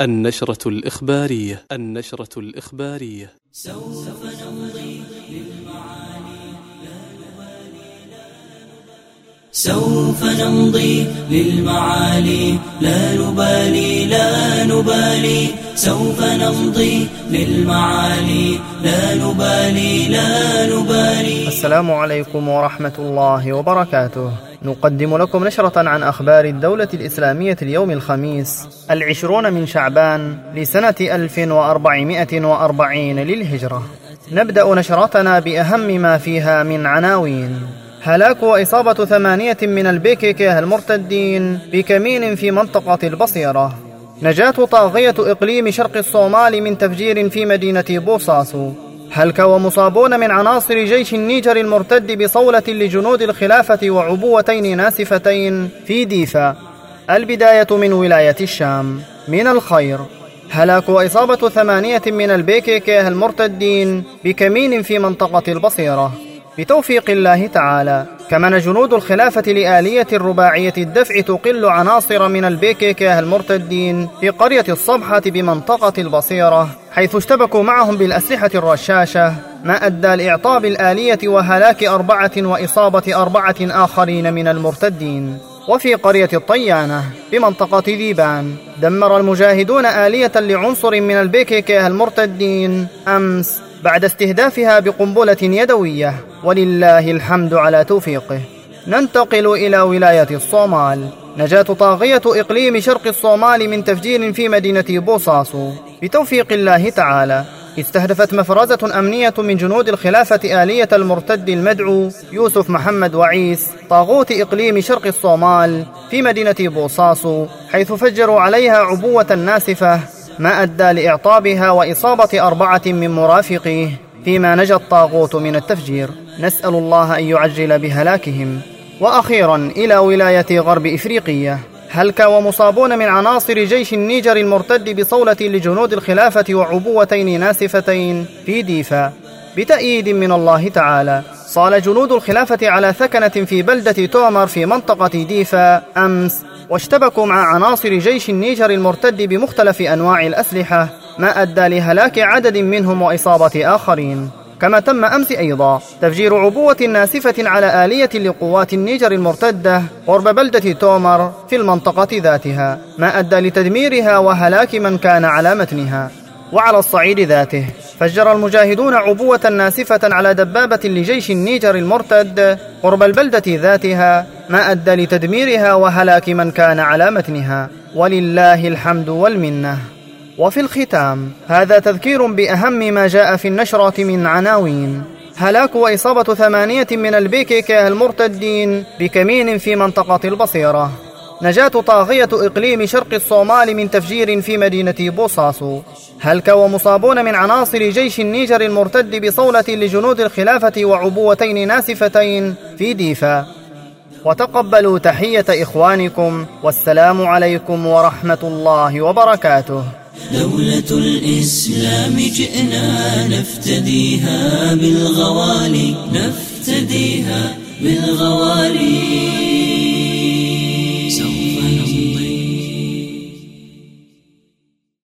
النشرة الإخبارية النشرة الإخبارية. سوف نمضي سوف نمضي للمعالي لا نبالي لا نبالي. سوف نمضي للمعالي لا نبالي لا نبالي. السلام عليكم ورحمة الله وبركاته. نقدم لكم نشرة عن أخبار الدولة الإسلامية اليوم الخميس العشرون من شعبان لسنة 1440 للهجرة. نبدأ نشرتنا بأهم ما فيها من عناوين. هلاك وإصابة ثمانية من البيكيكيه المرتدين بكمين في منطقة البصيرة. نجاة طاغية إقليم شرق الصومال من تفجير في مدينة بوصاسو هلك ومصابون من عناصر جيش النيجر المرتد بصولة لجنود الخلافة وعبوتين ناسفتين في ديفا؟ البداية من ولاية الشام. من الخير. هلاك وإصابة ثمانية من البيكيكيه المرتدين بكمين في منطقة البصيرة. بتوفيق الله تعالى. كمن جنود الخلافة لآلية الرباعية الدفع تقل عناصر من البيكيكيه المرتدين في قرية الصبحة بمنطقة البصيرة حيث اشتبكوا معهم بالأسلحة الرشاشة ما أدى لإعطاب الآلية وهلاك أربعة وإصابة أربعة آخرين من المرتدين. وفي قرية الطيانة بمنطقة ذيبان دمر المجاهدون آلية لعنصر من البيكيكيه المرتدين أمس بعد استهدافها بقنبلة يدوية. ولله الحمد على توفيقه. ننتقل إلى ولاية الصومال. نجاة طاغية إقليم شرق الصومال من تفجير في مدينة بوصاسو بتوفيق الله تعالى استهدفت مفرزة أمنية من جنود الخلافة آلية المرتد المدعو يوسف محمد وعيس طاغوت إقليم شرق الصومال في مدينة بوصاسو حيث فجروا عليها عبوة ناسفة ما أدى لإعطابها وإصابة أربعة من مرافقيه فيما نجا الطاغوت من التفجير. نسأل الله أن يعجل بهلاكهم. وأخيرا إلى ولاية غرب إفريقية. هلك ومصابون من عناصر جيش النيجر المرتد بصولة لجنود الخلافة وعبوتين ناسفتين في ديفا. بتأييد من الله تعالى صال جنود الخلافة على ثكنة في بلدة تومر في منطقة ديفا أمس. واشتبكوا مع عناصر جيش النيجر المرتد بمختلف أنواع الأسلحة ما أدى لهلاك عدد منهم وإصابة آخرين. كما تم أمس أيضا تفجير عبوة ناسفة على آلية لقوات النيجر المرتدة قرب بلدة تومر في المنطقة ذاتها ما أدى لتدميرها وهلاك من كان على متنها. وعلى الصعيد ذاته فجر المجاهدون عبوة ناسفة على دبابة لجيش النيجر المرتد قرب البلدة ذاتها ما أدى لتدميرها وهلاك من كان على متنها. ولله الحمد والمنة. وفي الختام هذا تذكير بأهم ما جاء في النشرة من عناوين. هلاك وإصابة ثمانية من البيكيكا المرتدين بكمين في منطقة البصيرة. نجاة طاغية إقليم شرق الصومال من تفجير في مدينة بوصاسو هلك ومصابون من عناصر جيش النيجر المرتد بصولة لجنود الخلافة وعبوتين ناسفتين في ديفا. وتقبلوا تحية إخوانكم والسلام عليكم ورحمة الله وبركاته. دولة الإسلام جئنا نفتديها بالغوالي نفتديها بالغوالي.